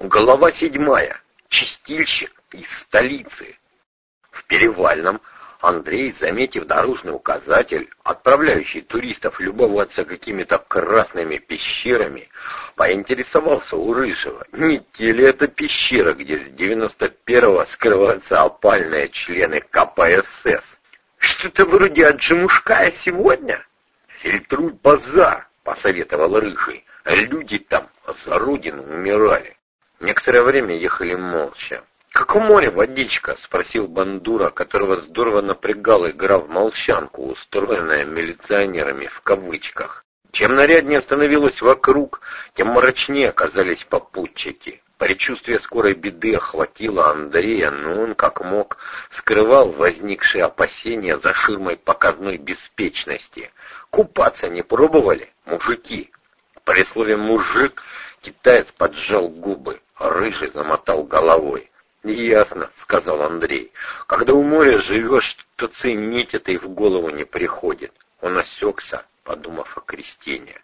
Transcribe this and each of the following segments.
Голова седьмая. Чистильщик из столицы. В Перевальном Андрей, заметив дорожный указатель, отправляющий туристов любоваться какими-то красными пещерами, поинтересовался у Рыжего, не те ли это пещера, где с 91-го скрываются опальные члены КПСС. «Что-то вроде Аджимушкая сегодня?» «Фильтруй базар», — посоветовал Рыжий. «Люди там за родину умирали». Некоторое время ехали молча. «Как у моря водичка?» — спросил Бандура, которого здорово напрягала игра в молчанку, устроенная милиционерами в кавычках. Чем наряднее становилось вокруг, тем мрачнее оказались попутчики. Предчувствие скорой беды охватило Андрея, но он, как мог, скрывал возникшие опасения за ширмой показной беспечности. «Купаться не пробовали, мужики?» При слове «мужик» китаец поджал губы. Рыжий замотал головой. «Ясно», — сказал Андрей. «Когда у моря живешь, то ценить это и в голову не приходит». Он осекся, подумав о Кристине.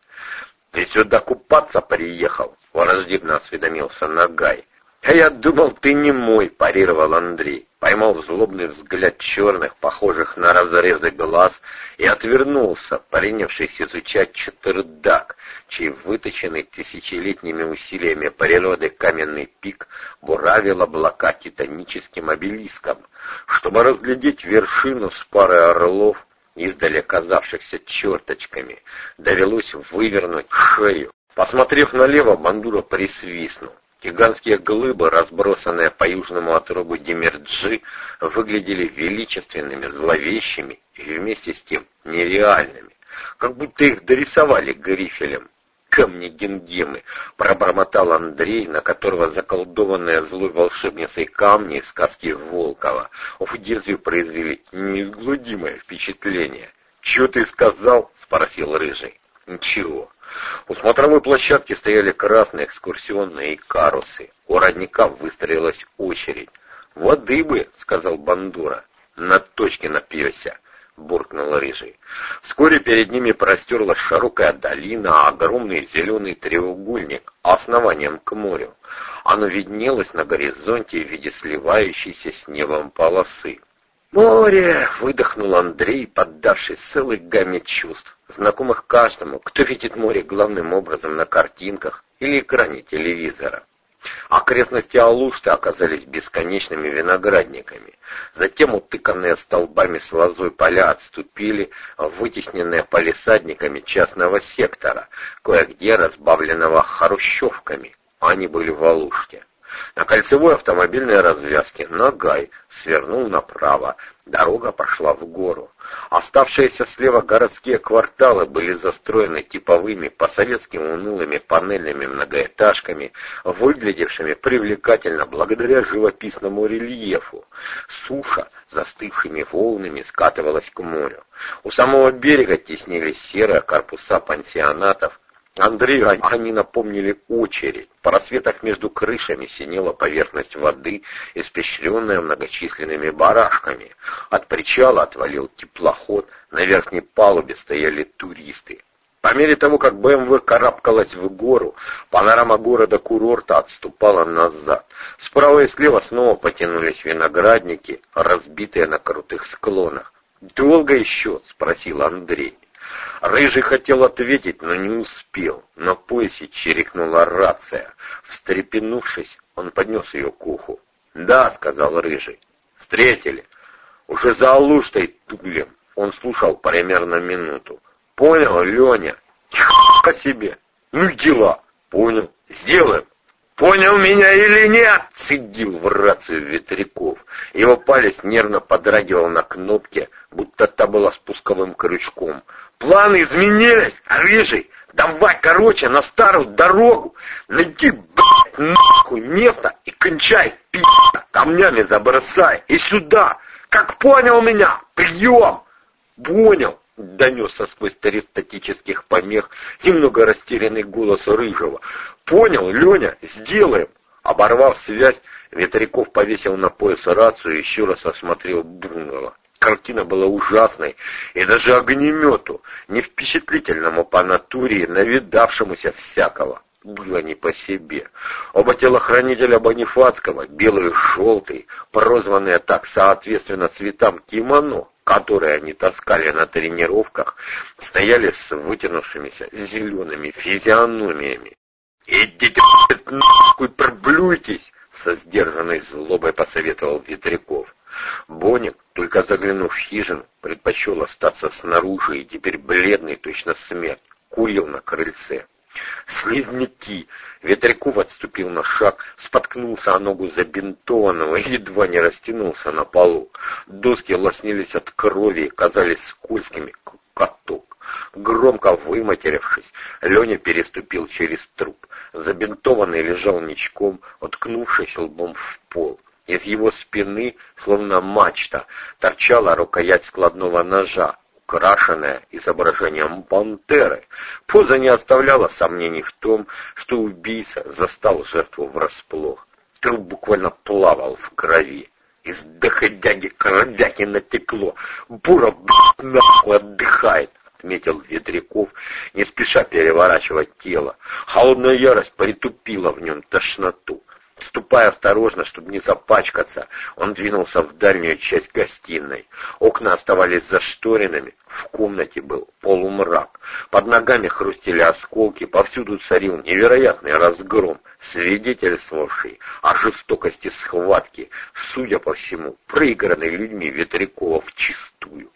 «Ты сюда купаться приехал?» — враждебно осведомился Нагай. «А я думал, ты не мой», — парировал Андрей. Поймал злобный взгляд черных, похожих на разрезы глаз, и отвернулся, принявшись изучать четырдак, чей выточенный тысячелетними усилиями природы каменный пик буравил облака титаническим обелиском. Чтобы разглядеть вершину с парой орлов, издали казавшихся черточками, довелось вывернуть шею. Посмотрев налево, Бандура присвистнул. Гигантские глыбы, разбросанные по южному отрогу Демерджи, выглядели величественными, зловещими и вместе с тем нереальными, как будто их дорисовали грифелем. «Камни Генгемы!» — пробормотал Андрей, на которого заколдованные злой волшебницей камни из сказки Волкова в детстве произвели неизгладимое впечатление. «Чего ты сказал?» — спросил Рыжий. «Ничего. У смотровой площадки стояли красные экскурсионные карусы. У родника выстроилась очередь. «Воды бы», — сказал Бандура. «На точке напьешься», — буркнул Рыжий. Вскоре перед ними простерлась широкая долина, огромный зеленый треугольник, основанием к морю. Оно виднелось на горизонте в виде сливающейся с небом полосы. «Море!» — выдохнул Андрей, поддавшись целой гамме чувств, знакомых каждому, кто видит море главным образом на картинках или экране телевизора. Окрестности Алушты оказались бесконечными виноградниками. Затем утыканные столбами с лозой поля отступили, вытесненные палисадниками частного сектора, кое-где разбавленного хрущевками. Они были в Алуште. На кольцевой автомобильной развязке Нагай свернул направо, дорога пошла в гору. Оставшиеся слева городские кварталы были застроены типовыми по-советски унылыми панельными многоэтажками, выглядевшими привлекательно благодаря живописному рельефу. Суша застывшими волнами скатывалась к морю. У самого берега теснились серые корпуса пансионатов, Андрею они напомнили очередь. В просветах между крышами синела поверхность воды, испещренная многочисленными барашками. От причала отвалил теплоход, на верхней палубе стояли туристы. По мере того, как БМВ карабкалась в гору, панорама города-курорта отступала назад. Справа и слева снова потянулись виноградники, разбитые на крутых склонах. «Долго еще?» — спросил Андрей. Рыжий хотел ответить, но не успел. На поясе чирикнула рация. Встрепенувшись, он поднес ее к уху. «Да», — сказал Рыжий. «Встретили. Уже за Алуштой тулем». Он слушал примерно минуту. «Понял, Леня?» «Тихо себе!» «Ну дела!» «Понял. Сделаем!» «Понял меня или нет?» — цедил в рацию Ветряков. Его палец нервно подрагивал на кнопке, будто та была спусковым крючком. «Планы изменились, рыжий! Давай, короче, на старую дорогу! Найди, блядь, нахуй место и кончай, пи***, камнями забросай! И сюда! Как понял меня? Прием!» «Понял!» — донесся сквозь три статических помех немного растерянный голос Рыжего. «Понял, Леня, сделаем!» Оборвав связь, Ветряков повесил на пояс рацию и еще раз осмотрел Бунгало. Картина была ужасной, и даже огнемету, не впечатлительному по натуре, навидавшемуся всякого. было не по себе. Оба телохранителя Бонифацкого, белый и желтый, прозванные так соответственно цветам кимоно, которые они таскали на тренировках, стояли с вытянувшимися зелеными физиономиями. «Идите нахуй, проблюйтесь!» — со сдержанной злобой посоветовал Ветряков. Боник, только заглянув в хижину, предпочел остаться снаружи и теперь бледный, точно смерть, курил на крыльце. Слизняки! Ветряков отступил на шаг, споткнулся о ногу забинтованного и едва не растянулся на полу. Доски лоснились от крови и казались скользкими, как каток. Громко выматерившись, Леня переступил через труп. Забинтованный лежал ничком, уткнувшись лбом в пол. Из его спины, словно мачта, торчала рукоять складного ножа, украшенная изображением пантеры. Поза не оставляла сомнений в том, что убийца застал жертву врасплох. Труп буквально плавал в крови. Из доходяги кровяки натекло. Бура, блядь, нахуй отдыхает отметил Ветряков, не спеша переворачивать тело. Холодная ярость притупила в нем тошноту. Ступая осторожно, чтобы не запачкаться, он двинулся в дальнюю часть гостиной. Окна оставались зашторенными, в комнате был полумрак. Под ногами хрустели осколки, повсюду царил невероятный разгром, свидетельствовавший о жестокости схватки, судя по всему, проигранной людьми Ветрякова вчистую.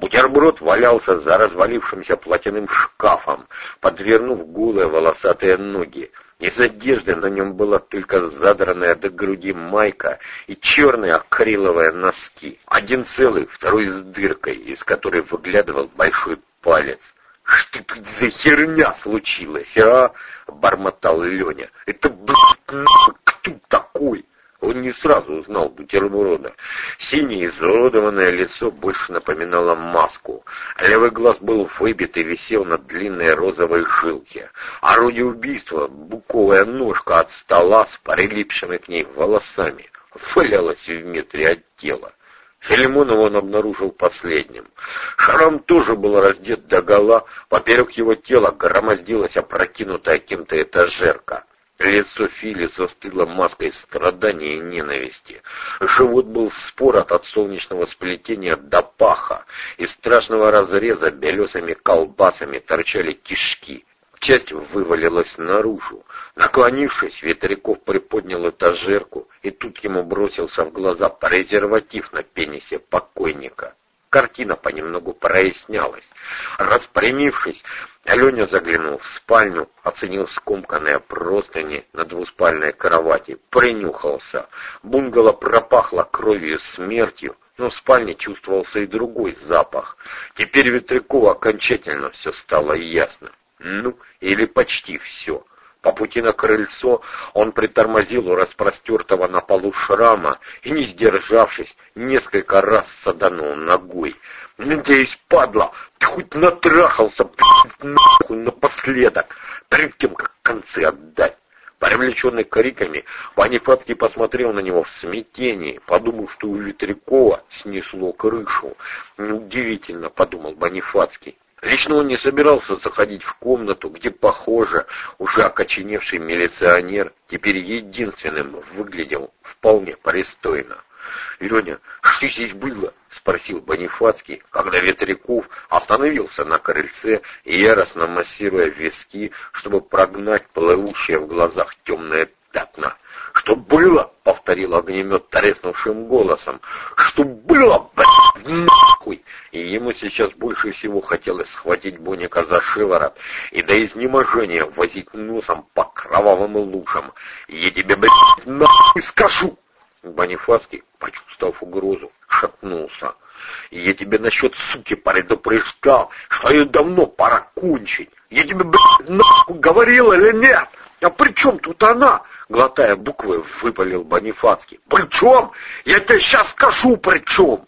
Бутерброд валялся за развалившимся платяным шкафом, подвернув голые волосатые ноги. Из одежды на нем была только задранная до груди майка и черные акриловые носки. Один целый, второй с дыркой, из которой выглядывал большой палец. «Что тут за херня случилась, а?» — бормотал Леня. «Это, блядь, кто такой?» Он не сразу узнал бутерброда. Синее изуродованное лицо больше напоминало маску. Левый глаз был выбит и висел на длинной розовой жилке. Орудие убийства, буковая ножка от стола с прилипшими к ней волосами, валялась в метре от тела. Филимонова он обнаружил последним. Шрам тоже был раздет догола, поперек его тела громоздилась опрокинутая кем-то этажерка. Лицо Фили застыло маской страдания и ненависти. Живот был спорот от солнечного сплетения до паха. Из страшного разреза белесыми колбасами торчали кишки. Часть вывалилась наружу. Наклонившись, Ветряков приподнял этажерку, и тут ему бросился в глаза презерватив на пенисе покойника. Картина понемногу прояснялась. Распрямившись, Аленя заглянул в спальню, оценил скомканные простыни на двуспальной кровати, принюхался. Бунгало пропахло кровью смертью, но в спальне чувствовался и другой запах. Теперь Ветрякову окончательно все стало ясно. Ну, или почти все. По пути на крыльцо он притормозил у распростертого на полу шрама и, не сдержавшись, несколько раз саданул ногой. «Надеюсь, падла, ты хоть натрахался, блядь, нахуй напоследок, перед тем, как концы отдать!» Привлеченный криками, Панифатский посмотрел на него в смятении, подумав, что у Ветрякова снесло крышу. «Удивительно», — подумал Бонифацкий. Лично он не собирался заходить в комнату, где, похоже, уже окоченевший милиционер теперь единственным выглядел вполне пристойно. «Леня, что здесь было?» — спросил Бонифацкий, когда Ветряков остановился на крыльце яростно массируя виски, чтобы прогнать плывущие в глазах темные пятна. «Что было?» — повторил огнемет треснувшим голосом. «Что было, блядь, нахуй!» И ему сейчас больше всего хотелось схватить Боника за шиворот и до изнеможения возить носом по кровавым лужам. «Я тебе, блядь, нахуй скажу!» Бонифацкий, почувствовав угрозу, шатнулся. «Я тебе насчет суки предупреждал, что ее давно пора кончить. Я тебе, блядь, нахуй говорил или нет? А при чем тут она?» Глотая буквы, выпалил Бонифацкий. «При чем? Я тебе сейчас скажу, при чем!»